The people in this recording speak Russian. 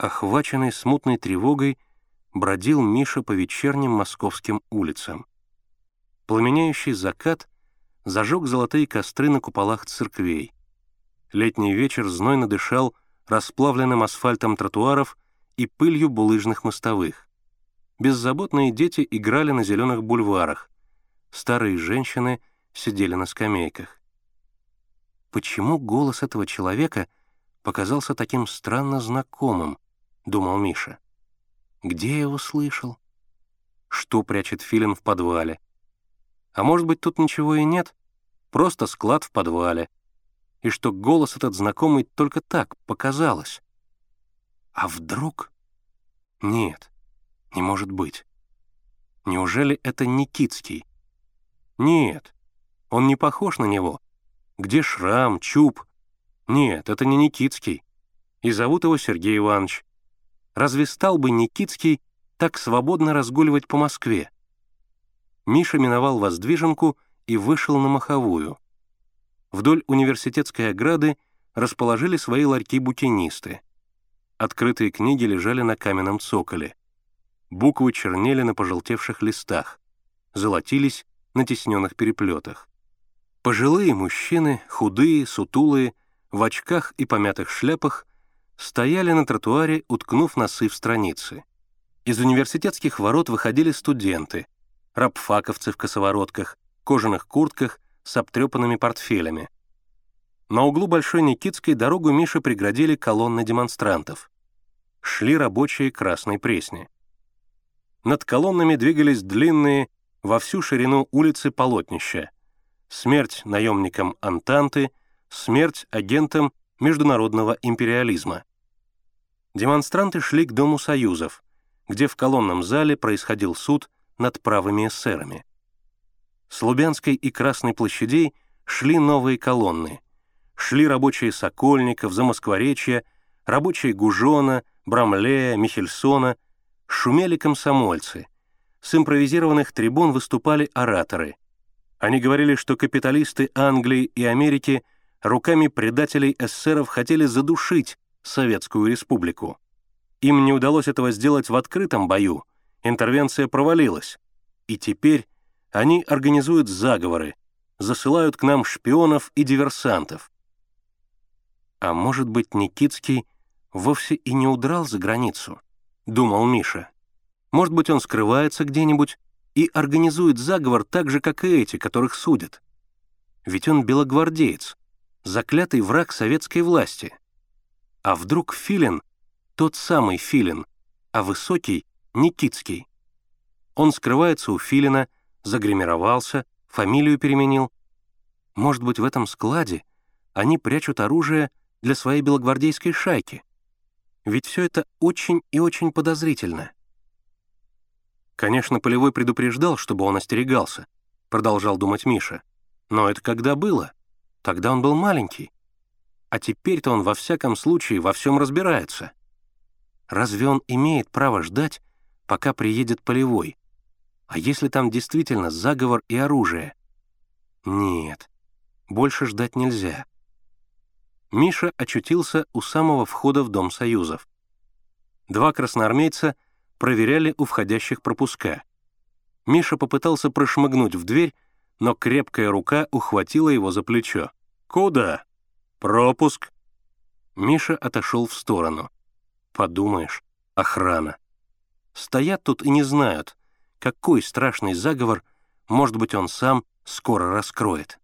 Охваченный смутной тревогой, бродил Миша по вечерним московским улицам. Пламеняющий закат зажег золотые костры на куполах церквей. Летний вечер знойно дышал расплавленным асфальтом тротуаров и пылью булыжных мостовых. Беззаботные дети играли на зеленых бульварах. Старые женщины сидели на скамейках. Почему голос этого человека показался таким странно знакомым, думал Миша. Где я его слышал? Что прячет филин в подвале? А может быть, тут ничего и нет? Просто склад в подвале. И что голос этот знакомый только так показалось. А вдруг? Нет, не может быть. Неужели это Никитский? Нет, он не похож на него. Где шрам, чуб? Нет, это не Никитский. И зовут его Сергей Иванович. Разве стал бы Никитский так свободно разгуливать по Москве? Миша миновал воздвиженку и вышел на Маховую. Вдоль университетской ограды расположили свои ларьки-букинисты. Открытые книги лежали на каменном цоколе. Буквы чернели на пожелтевших листах, золотились на тесненных переплетах. Пожилые мужчины, худые, сутулые, в очках и помятых шляпах, стояли на тротуаре, уткнув носы в страницы. Из университетских ворот выходили студенты, рабфаковцы в косоворотках, кожаных куртках с обтрепанными портфелями. На углу Большой Никитской дорогу Мише преградили колонны демонстрантов. Шли рабочие Красной Пресни. Над колоннами двигались длинные, во всю ширину улицы полотнища — смерть наемникам Антанты, смерть агентам международного империализма. Демонстранты шли к Дому Союзов, где в колонном зале происходил суд над правыми эсерами. С Лубянской и Красной площадей шли новые колонны. Шли рабочие Сокольников, Замоскворечья, рабочие Гужона, Брамлея, Михельсона, шумели комсомольцы. С импровизированных трибун выступали ораторы. Они говорили, что капиталисты Англии и Америки руками предателей эсеров хотели задушить Советскую Республику. Им не удалось этого сделать в открытом бою, интервенция провалилась. И теперь они организуют заговоры, засылают к нам шпионов и диверсантов. А может быть, Никитский вовсе и не удрал за границу, думал Миша. Может быть, он скрывается где-нибудь и организует заговор так же, как и эти, которых судят. Ведь он белогвардеец, заклятый враг советской власти. А вдруг Филин — тот самый Филин, а высокий — Никитский. Он скрывается у Филина, загримировался, фамилию переменил. Может быть, в этом складе они прячут оружие для своей белогвардейской шайки. Ведь все это очень и очень подозрительно. Конечно, Полевой предупреждал, чтобы он остерегался, продолжал думать Миша. Но это когда было? Тогда он был маленький. А теперь-то он во всяком случае во всем разбирается. Разве он имеет право ждать, пока приедет Полевой? А если там действительно заговор и оружие? Нет, больше ждать нельзя. Миша очутился у самого входа в Дом Союзов. Два красноармейца — проверяли у входящих пропуска. Миша попытался прошмыгнуть в дверь, но крепкая рука ухватила его за плечо. «Куда?» «Пропуск». Миша отошел в сторону. «Подумаешь, охрана. Стоят тут и не знают, какой страшный заговор, может быть, он сам скоро раскроет».